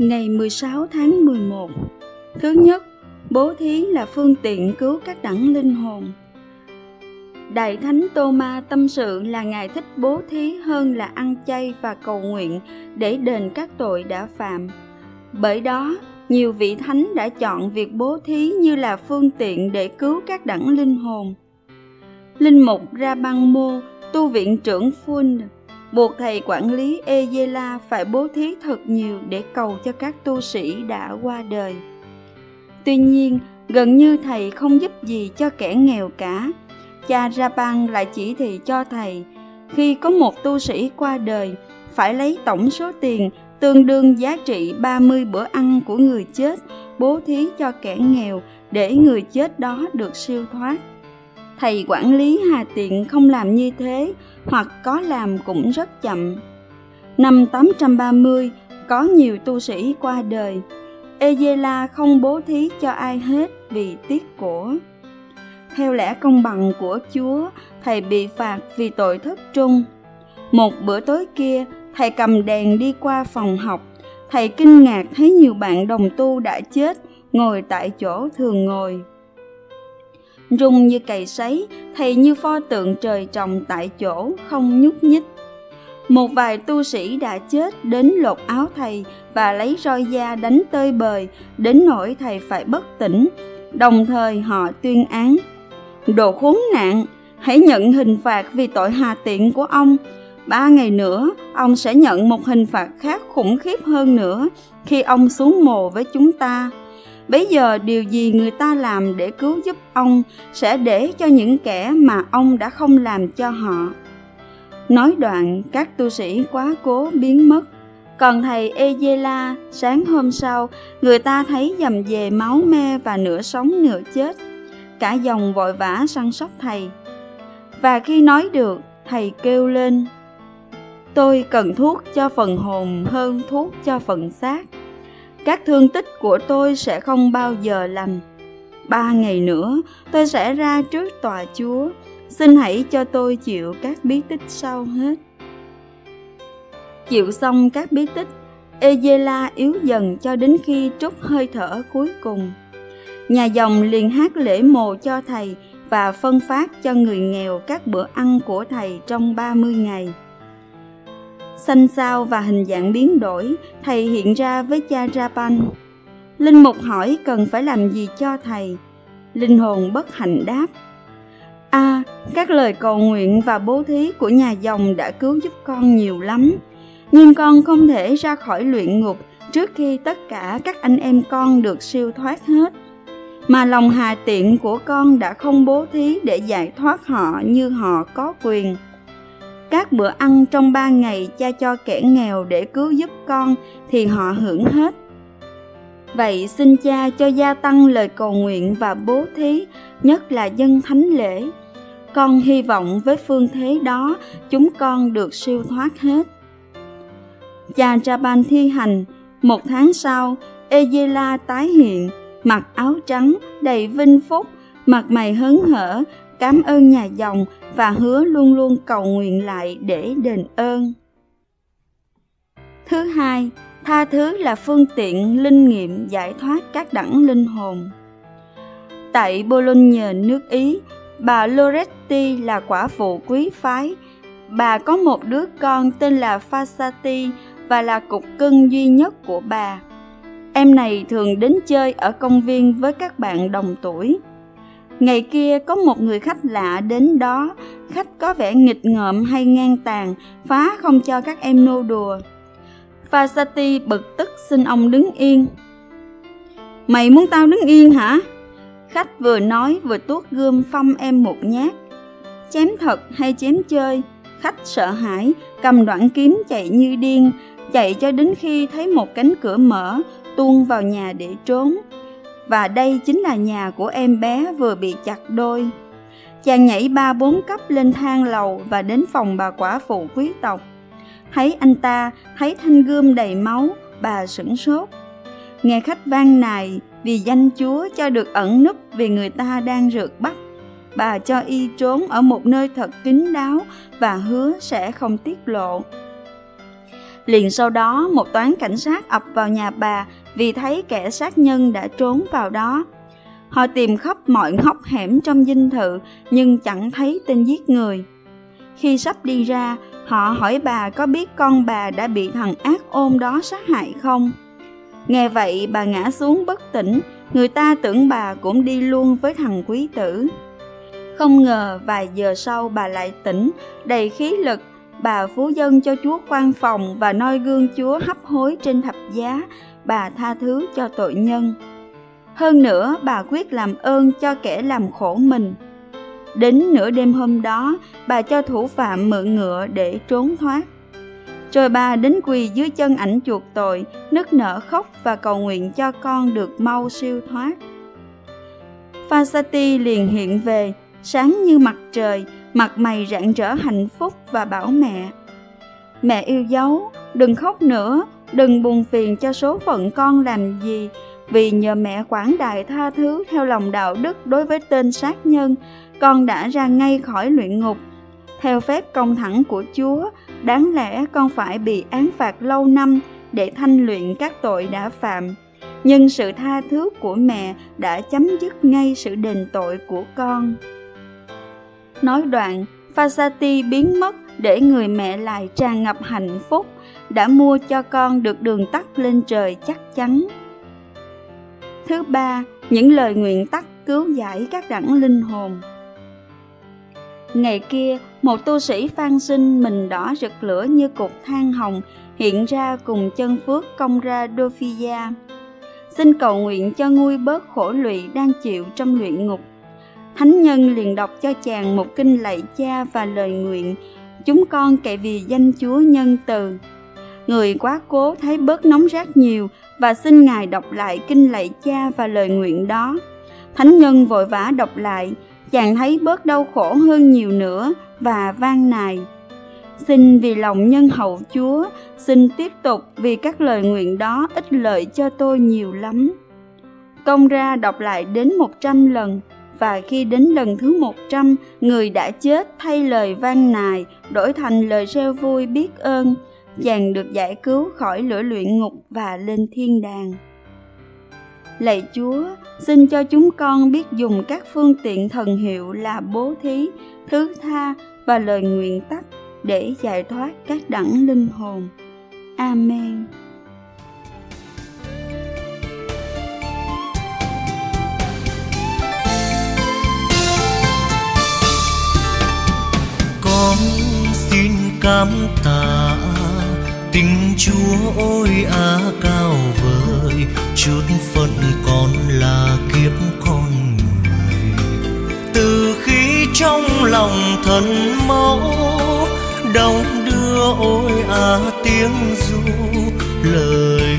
Ngày 16 tháng 11 Thứ nhất, bố thí là phương tiện cứu các đẳng linh hồn. Đại Thánh Tô Ma tâm sự là Ngài thích bố thí hơn là ăn chay và cầu nguyện để đền các tội đã phạm. Bởi đó, nhiều vị thánh đã chọn việc bố thí như là phương tiện để cứu các đẳng linh hồn. Linh mục Ra Băng Mô, tu viện trưởng Phun, buộc thầy quản lý Ezela phải bố thí thật nhiều để cầu cho các tu sĩ đã qua đời. Tuy nhiên, gần như thầy không giúp gì cho kẻ nghèo cả. Cha Rapan lại chỉ thị cho thầy, khi có một tu sĩ qua đời, phải lấy tổng số tiền tương đương giá trị 30 bữa ăn của người chết bố thí cho kẻ nghèo để người chết đó được siêu thoát. Thầy quản lý Hà Tiện không làm như thế hoặc có làm cũng rất chậm. Năm 830, có nhiều tu sĩ qua đời. ezela không bố thí cho ai hết vì tiếc của. Theo lẽ công bằng của Chúa, thầy bị phạt vì tội thất trung. Một bữa tối kia, thầy cầm đèn đi qua phòng học. Thầy kinh ngạc thấy nhiều bạn đồng tu đã chết, ngồi tại chỗ thường ngồi. Rung như cày sấy, thầy như pho tượng trời trồng tại chỗ, không nhúc nhích. Một vài tu sĩ đã chết đến lột áo thầy và lấy roi da đánh tơi bời, đến nỗi thầy phải bất tỉnh. Đồng thời họ tuyên án. Đồ khốn nạn, hãy nhận hình phạt vì tội hà tiện của ông. Ba ngày nữa, ông sẽ nhận một hình phạt khác khủng khiếp hơn nữa khi ông xuống mồ với chúng ta. Bây giờ điều gì người ta làm để cứu giúp ông sẽ để cho những kẻ mà ông đã không làm cho họ. Nói đoạn, các tu sĩ quá cố biến mất. Còn thầy Ezela, sáng hôm sau, người ta thấy dầm về máu me và nửa sống nửa chết. Cả dòng vội vã săn sóc thầy. Và khi nói được, thầy kêu lên, Tôi cần thuốc cho phần hồn hơn thuốc cho phần xác các thương tích của tôi sẽ không bao giờ lành. Ba ngày nữa, tôi sẽ ra trước tòa chúa. Xin hãy cho tôi chịu các bí tích sau hết. Chịu xong các bí tích Ezela yếu dần cho đến khi trút hơi thở cuối cùng. Nhà dòng liền hát lễ mồ cho thầy và phân phát cho người nghèo các bữa ăn của thầy trong 30 ngày xanh xao và hình dạng biến đổi, thầy hiện ra với cha Rapan. Linh mục hỏi cần phải làm gì cho thầy. Linh hồn bất hạnh đáp. A, à, các lời cầu nguyện và bố thí của nhà dòng đã cứu giúp con nhiều lắm. Nhưng con không thể ra khỏi luyện ngục trước khi tất cả các anh em con được siêu thoát hết. Mà lòng hà tiện của con đã không bố thí để giải thoát họ như họ có quyền các bữa ăn trong ba ngày cha cho kẻ nghèo để cứu giúp con thì họ hưởng hết. Vậy xin cha cho gia tăng lời cầu nguyện và bố thí, nhất là dân thánh lễ. Con hy vọng với phương thế đó, chúng con được siêu thoát hết. Cha Japan thi hành, một tháng sau ezela tái hiện, mặc áo trắng, đầy vinh phúc, mặt mày hớn hở cảm ơn nhà dòng và hứa luôn luôn cầu nguyện lại để đền ơn. Thứ hai, tha thứ là phương tiện linh nghiệm giải thoát các đẳng linh hồn. Tại Bologna, nước Ý, bà Loretti là quả phụ quý phái. Bà có một đứa con tên là Fasati và là cục cưng duy nhất của bà. Em này thường đến chơi ở công viên với các bạn đồng tuổi. Ngày kia có một người khách lạ đến đó, khách có vẻ nghịch ngợm hay ngang tàn, phá không cho các em nô đùa. Fasati bực tức xin ông đứng yên. Mày muốn tao đứng yên hả? Khách vừa nói vừa tuốt gươm phong em một nhát. Chém thật hay chém chơi? Khách sợ hãi, cầm đoạn kiếm chạy như điên, chạy cho đến khi thấy một cánh cửa mở, tuôn vào nhà để trốn và đây chính là nhà của em bé vừa bị chặt đôi. Chàng nhảy ba bốn cấp lên thang lầu và đến phòng bà quả phụ quý tộc. Thấy anh ta, thấy thanh gươm đầy máu, bà sửng sốt. Nghe khách van nài vì danh chúa cho được ẩn núp vì người ta đang rượt bắt. Bà cho y trốn ở một nơi thật kín đáo và hứa sẽ không tiết lộ. Liền sau đó một toán cảnh sát ập vào nhà bà vì thấy kẻ sát nhân đã trốn vào đó. Họ tìm khắp mọi ngóc hẻm trong dinh thự nhưng chẳng thấy tên giết người. Khi sắp đi ra, họ hỏi bà có biết con bà đã bị thằng ác ôn đó sát hại không? Nghe vậy bà ngã xuống bất tỉnh, người ta tưởng bà cũng đi luôn với thằng quý tử. Không ngờ vài giờ sau bà lại tỉnh, đầy khí lực, bà phú dân cho chúa quan phòng và noi gương chúa hấp hối trên thập giá, bà tha thứ cho tội nhân. Hơn nữa, bà quyết làm ơn cho kẻ làm khổ mình. Đến nửa đêm hôm đó, bà cho thủ phạm mượn ngựa để trốn thoát. Rồi bà đến quỳ dưới chân ảnh chuộc tội, nức nở khóc và cầu nguyện cho con được mau siêu thoát. Phasati liền hiện về, sáng như mặt trời, mặt mày rạng rỡ hạnh phúc và bảo mẹ. Mẹ yêu dấu, đừng khóc nữa, đừng buồn phiền cho số phận con làm gì, vì nhờ mẹ quảng đại tha thứ theo lòng đạo đức đối với tên sát nhân, con đã ra ngay khỏi luyện ngục. Theo phép công thẳng của Chúa, đáng lẽ con phải bị án phạt lâu năm để thanh luyện các tội đã phạm. Nhưng sự tha thứ của mẹ đã chấm dứt ngay sự đền tội của con. Nói đoạn, Fasati biến mất để người mẹ lại tràn ngập hạnh phúc, đã mua cho con được đường tắt lên trời chắc chắn. Thứ ba, những lời nguyện tắt cứu giải các đẳng linh hồn. Ngày kia, một tu sĩ phan sinh mình đỏ rực lửa như cục than hồng hiện ra cùng chân phước công ra Dophia. Xin cầu nguyện cho nguôi bớt khổ lụy đang chịu trong luyện ngục. Thánh nhân liền đọc cho chàng một kinh lạy cha và lời nguyện, chúng con kệ vì danh Chúa nhân từ. Người quá cố thấy bớt nóng rát nhiều và xin Ngài đọc lại kinh lạy cha và lời nguyện đó. Thánh nhân vội vã đọc lại, chàng thấy bớt đau khổ hơn nhiều nữa và van nài. Xin vì lòng nhân hậu Chúa, xin tiếp tục vì các lời nguyện đó ích lợi cho tôi nhiều lắm. Công ra đọc lại đến một trăm lần, và khi đến lần thứ một trăm, người đã chết thay lời van nài, đổi thành lời reo vui biết ơn, chàng được giải cứu khỏi lửa luyện ngục và lên thiên đàng. Lạy Chúa, xin cho chúng con biết dùng các phương tiện thần hiệu là bố thí, thứ tha và lời nguyện tắc để giải thoát các đẳng linh hồn. Amen. Cảm tạ. Tình Chúa ôi á cao vời, chút phận con là kiếp con người. Từ khi trong lòng thần mẫu đong đưa ôi á tiếng ru lời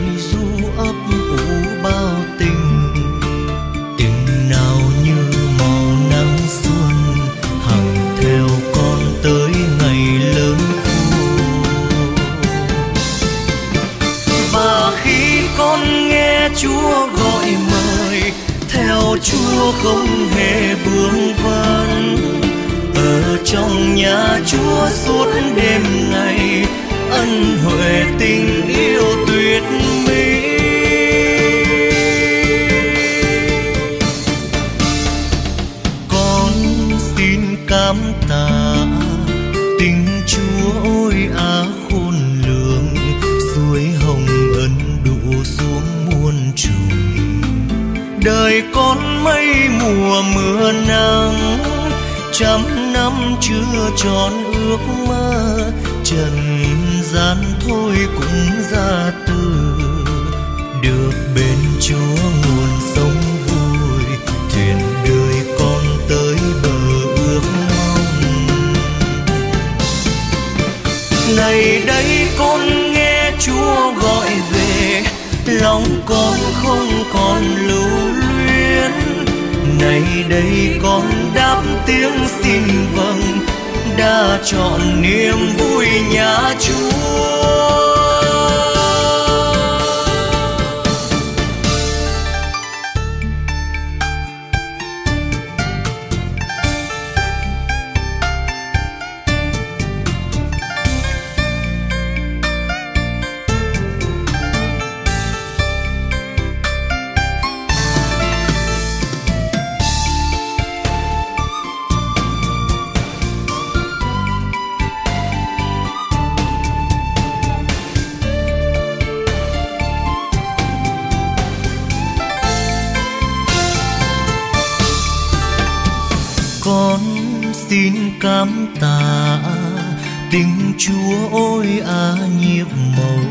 Chúa gọi mời, theo Chúa không hề vương vấn ở trong nhà Chúa suốt đêm ngày, ân huệ tình yêu tuyệt mưa nắng, trăm năm chưa tròn ước mơ. Trần gian thôi cũng ra từ, được bên chúa nguồn sống vui. Thuyền đời con tới bờ ước mong. Này đây con nghe chúa gọi về, lòng con không này đây con đáp tiếng xin vâng đã chọn niềm vui nhà chúa. Con xin cám tạ. Tình chúa ôi á nhiệm màu,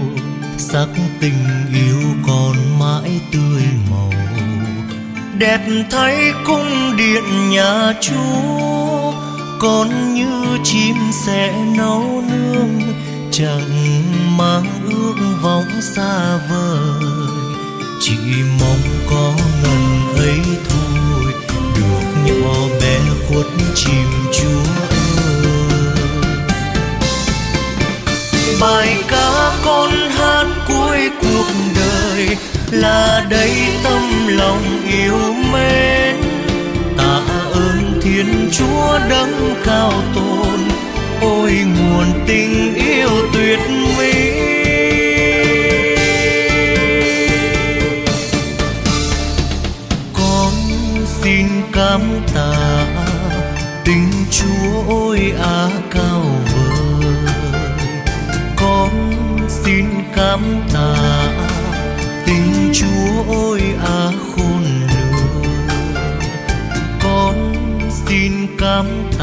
sắc tình yêu còn mãi tươi màu. Đẹp thấy cung điện nhà chúa, Con như chim sẽ nấu nương, chẳng mang ước vọng xa vời. Chỉ mong có ngần ấy thôi được nhỏ bé khuất chìm chúa bài ca con hát cuối cuộc đời là đầy tâm lòng yêu mến. Tạ ơn thiên chúa đấng cao tôn ôi nguồn tình yêu tuyệt mỹ. Lắm tạ tình chúa ôi á khôn lường. Con xin cảm tạ